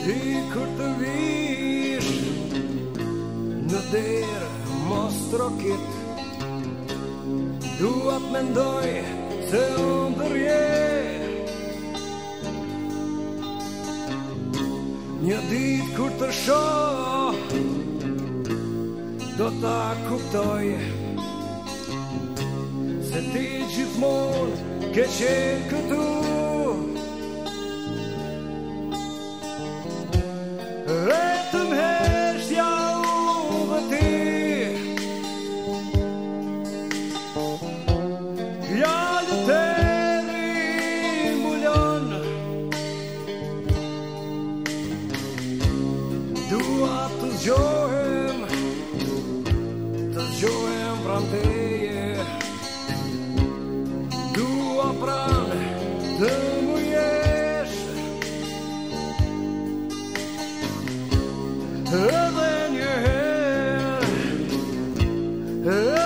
Ti kur të vish Në derë mos të rokit Duat me ndoj Se unë dërje Një dit kur të shoh Do ta kuptoj Se ti gjithmon Ke qenë këtu Këtu Jo e më pranteje Dua prane Të më jesh E dhe një her